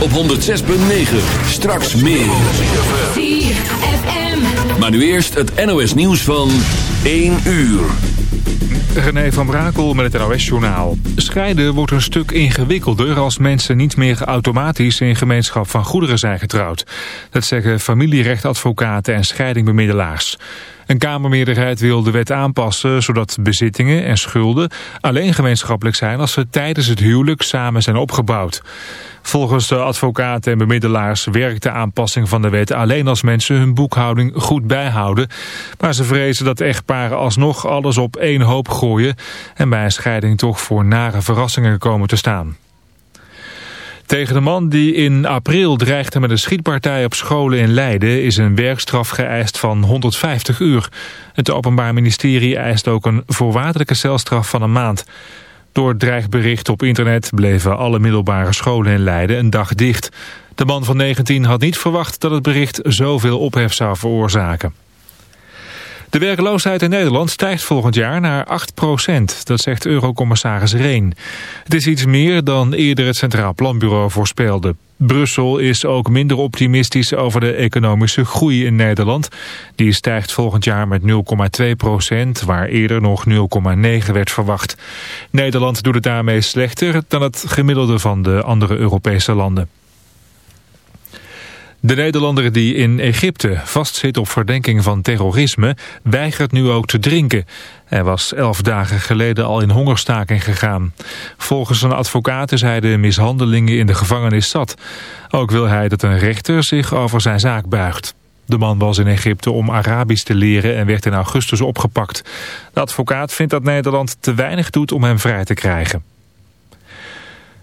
op 106.9. Straks meer. Maar nu eerst het NOS nieuws van 1 uur. René van Brakel met het NOS-journaal. Scheiden wordt een stuk ingewikkelder als mensen niet meer automatisch in gemeenschap van goederen zijn getrouwd. Dat zeggen familierechtadvocaten en scheidingbemiddelaars. Een Kamermeerderheid wil de wet aanpassen zodat bezittingen en schulden alleen gemeenschappelijk zijn als ze tijdens het huwelijk samen zijn opgebouwd. Volgens de advocaten en bemiddelaars werkt de aanpassing van de wet alleen als mensen hun boekhouding goed bijhouden. Maar ze vrezen dat echtparen alsnog alles op één hoop gooien en bij een scheiding toch voor nare verrassingen komen te staan. Tegen de man die in april dreigde met een schietpartij op scholen in Leiden is een werkstraf geëist van 150 uur. Het Openbaar Ministerie eist ook een voorwaardelijke celstraf van een maand. Door dreigbericht op internet bleven alle middelbare scholen in Leiden een dag dicht. De man van 19 had niet verwacht dat het bericht zoveel ophef zou veroorzaken. De werkloosheid in Nederland stijgt volgend jaar naar 8% Dat zegt eurocommissaris Reen. Het is iets meer dan eerder het Centraal Planbureau voorspelde. Brussel is ook minder optimistisch over de economische groei in Nederland. Die stijgt volgend jaar met 0,2 procent, waar eerder nog 0,9 werd verwacht. Nederland doet het daarmee slechter dan het gemiddelde van de andere Europese landen. De Nederlander die in Egypte vastzit op verdenking van terrorisme weigert nu ook te drinken. Hij was elf dagen geleden al in hongerstaking gegaan. Volgens een advocaat is hij de mishandelingen in de gevangenis zat. Ook wil hij dat een rechter zich over zijn zaak buigt. De man was in Egypte om Arabisch te leren en werd in augustus opgepakt. De advocaat vindt dat Nederland te weinig doet om hem vrij te krijgen.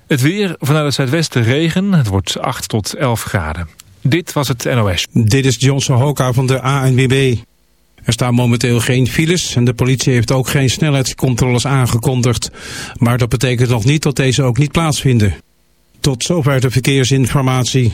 Het weer vanuit het zuidwesten regen. Het wordt 8 tot 11 graden. Dit was het NOS. Dit is Johnson Hoka van de ANWB. Er staan momenteel geen files en de politie heeft ook geen snelheidscontroles aangekondigd. Maar dat betekent nog niet dat deze ook niet plaatsvinden. Tot zover de verkeersinformatie.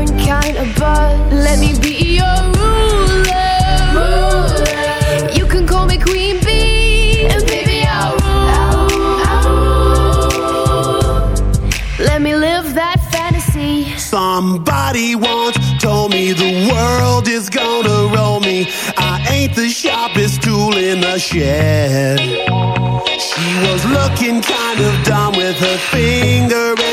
different kind of buzz. Let me be your ruler. You can call me Queen Bee, and baby I'll rule. Let me live that fantasy. Somebody once told me the world is gonna roll me. I ain't the sharpest tool in the shed. She was looking kind of dumb with her finger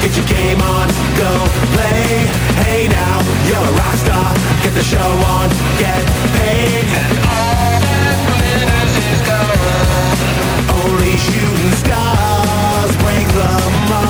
Get your game on, go play. Hey now, you're a rock star. Get the show on, get paid. And all that glitters is gold. Only shooting stars break the mold.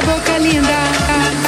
boca linda.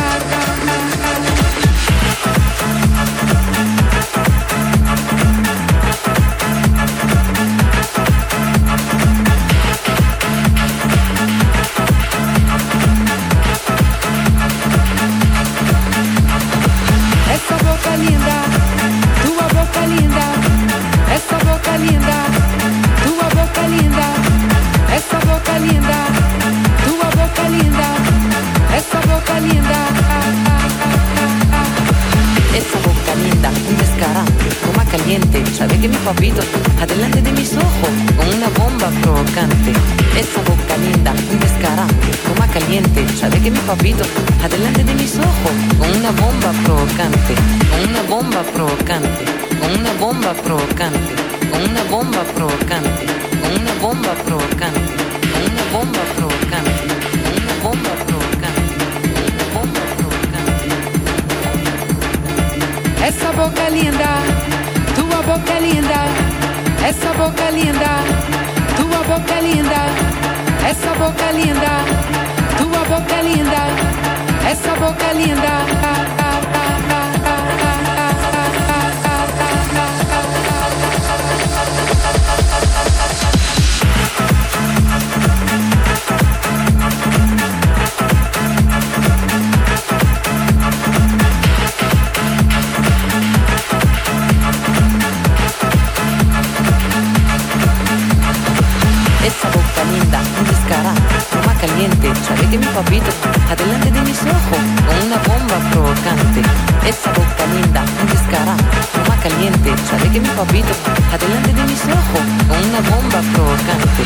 saggezza lei che mi fa vita adelante de mi sojo con una bomba provocante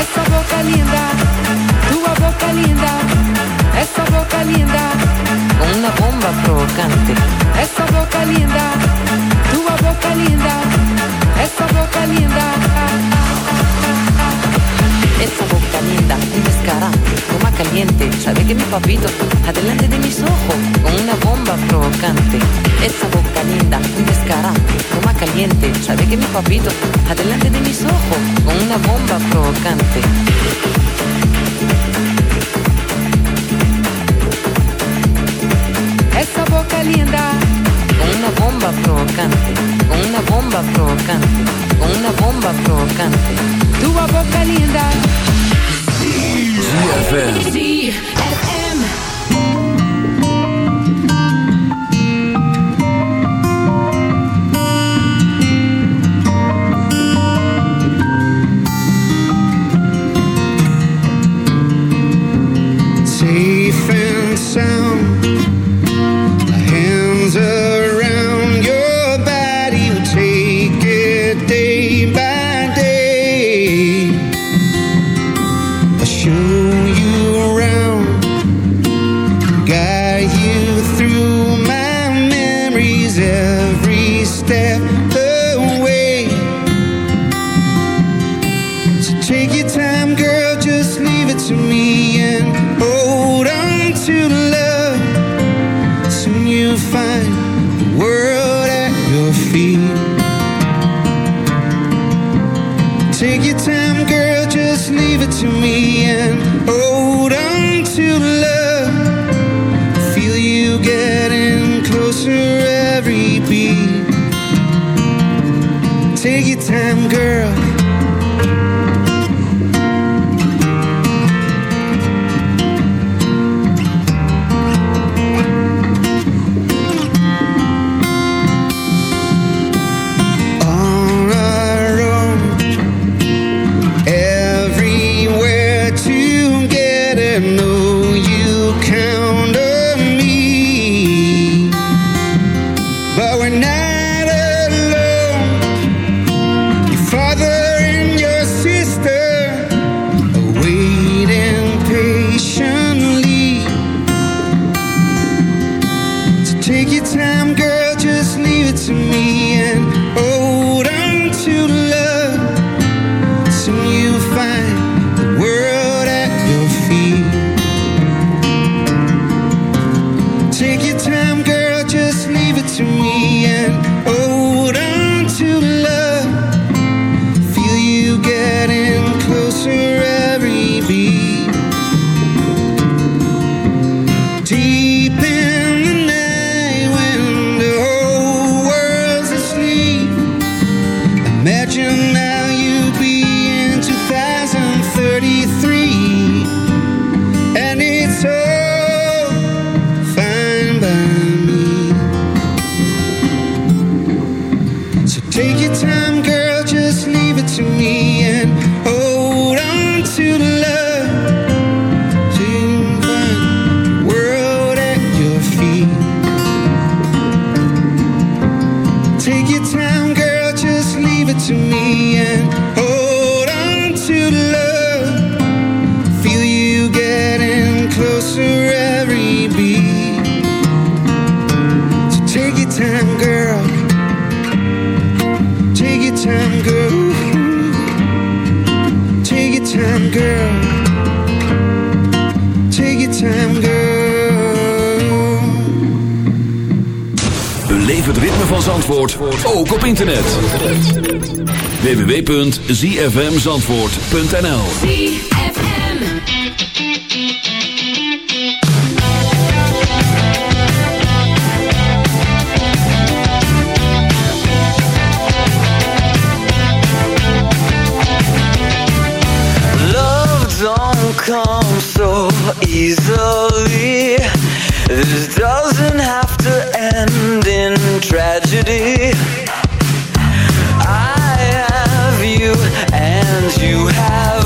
esa boca linda tu boca linda. Esa boca linda con una bomba provocante esa boca linda tu boca linda. Esa boca linda. Esa boca linda, un descarado, coma caliente. Sabe que mi papito, adelante de mis ojos, con una bomba provocante. Esa boca linda, un descarado, coma caliente. Sabe que mi papito, adelante de mis ojos, con una bomba provocante. Esa boca linda, con una bomba provocante, con una bomba provocante, con una bomba provocante. tua boca linda. ZFM. to to me and van Zandvoort ook op internet. www.zfmzandvoort.nl Love don't come so easily There's city. I have you, and you have.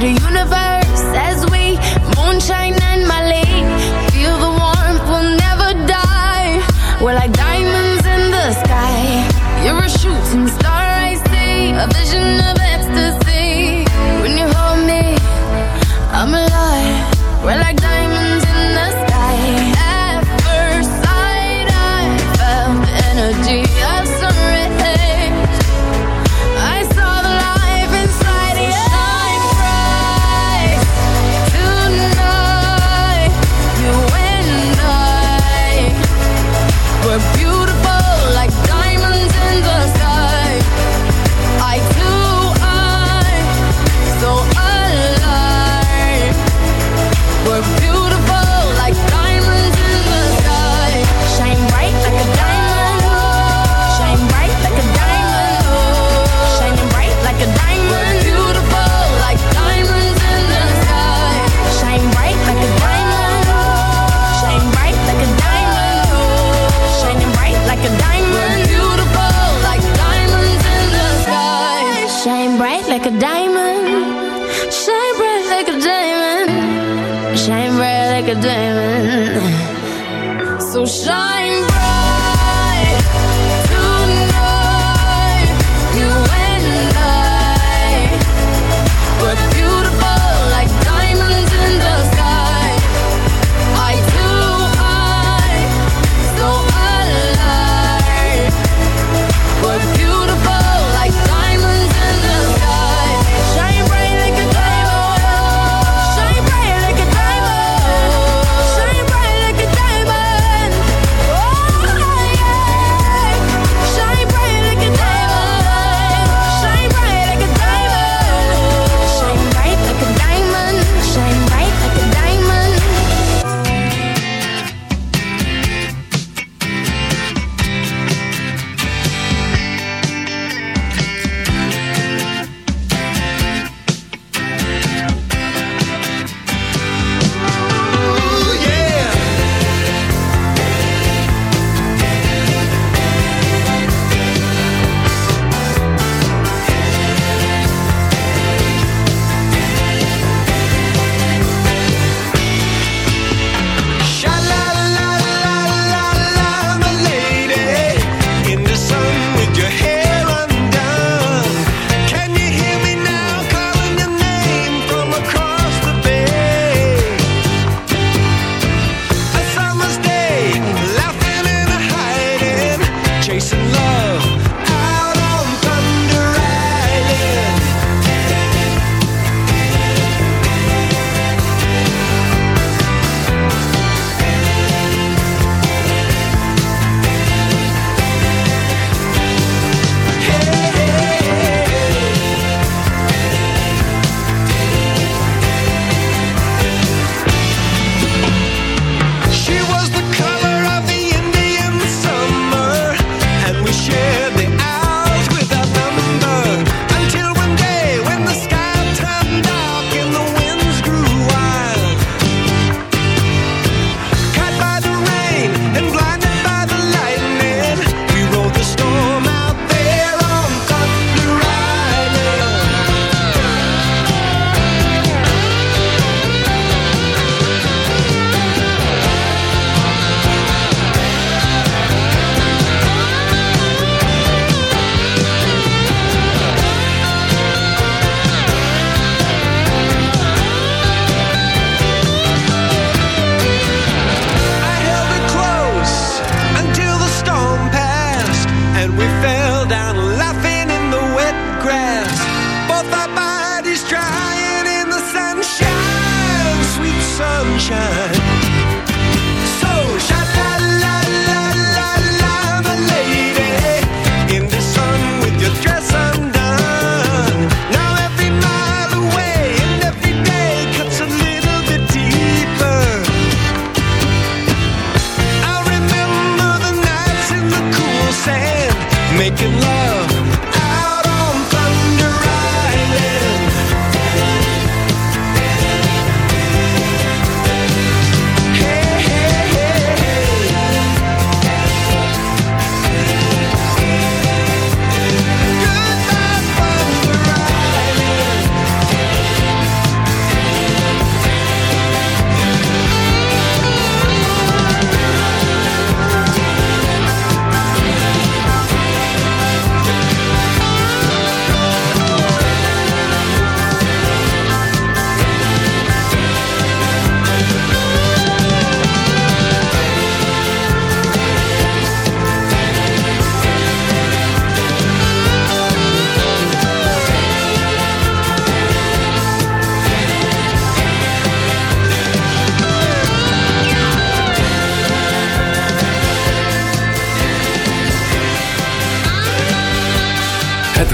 To the universe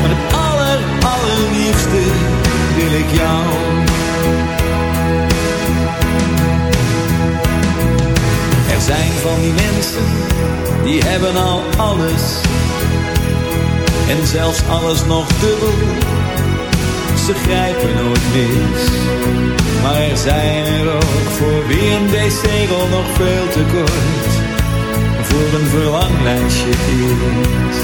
Maar het aller, allerliefste wil ik jou. Er zijn van die mensen, die hebben al alles. En zelfs alles nog dubbel. Ze grijpen nooit mis. Maar er zijn er ook voor wie een wc-rol nog veel te kort. Voor een verlanglijstje is.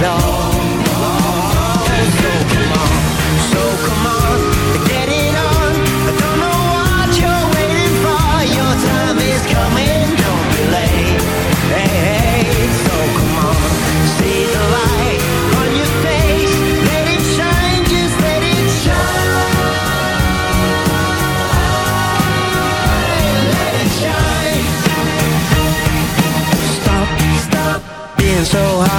It all. Come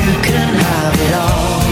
You can have it all.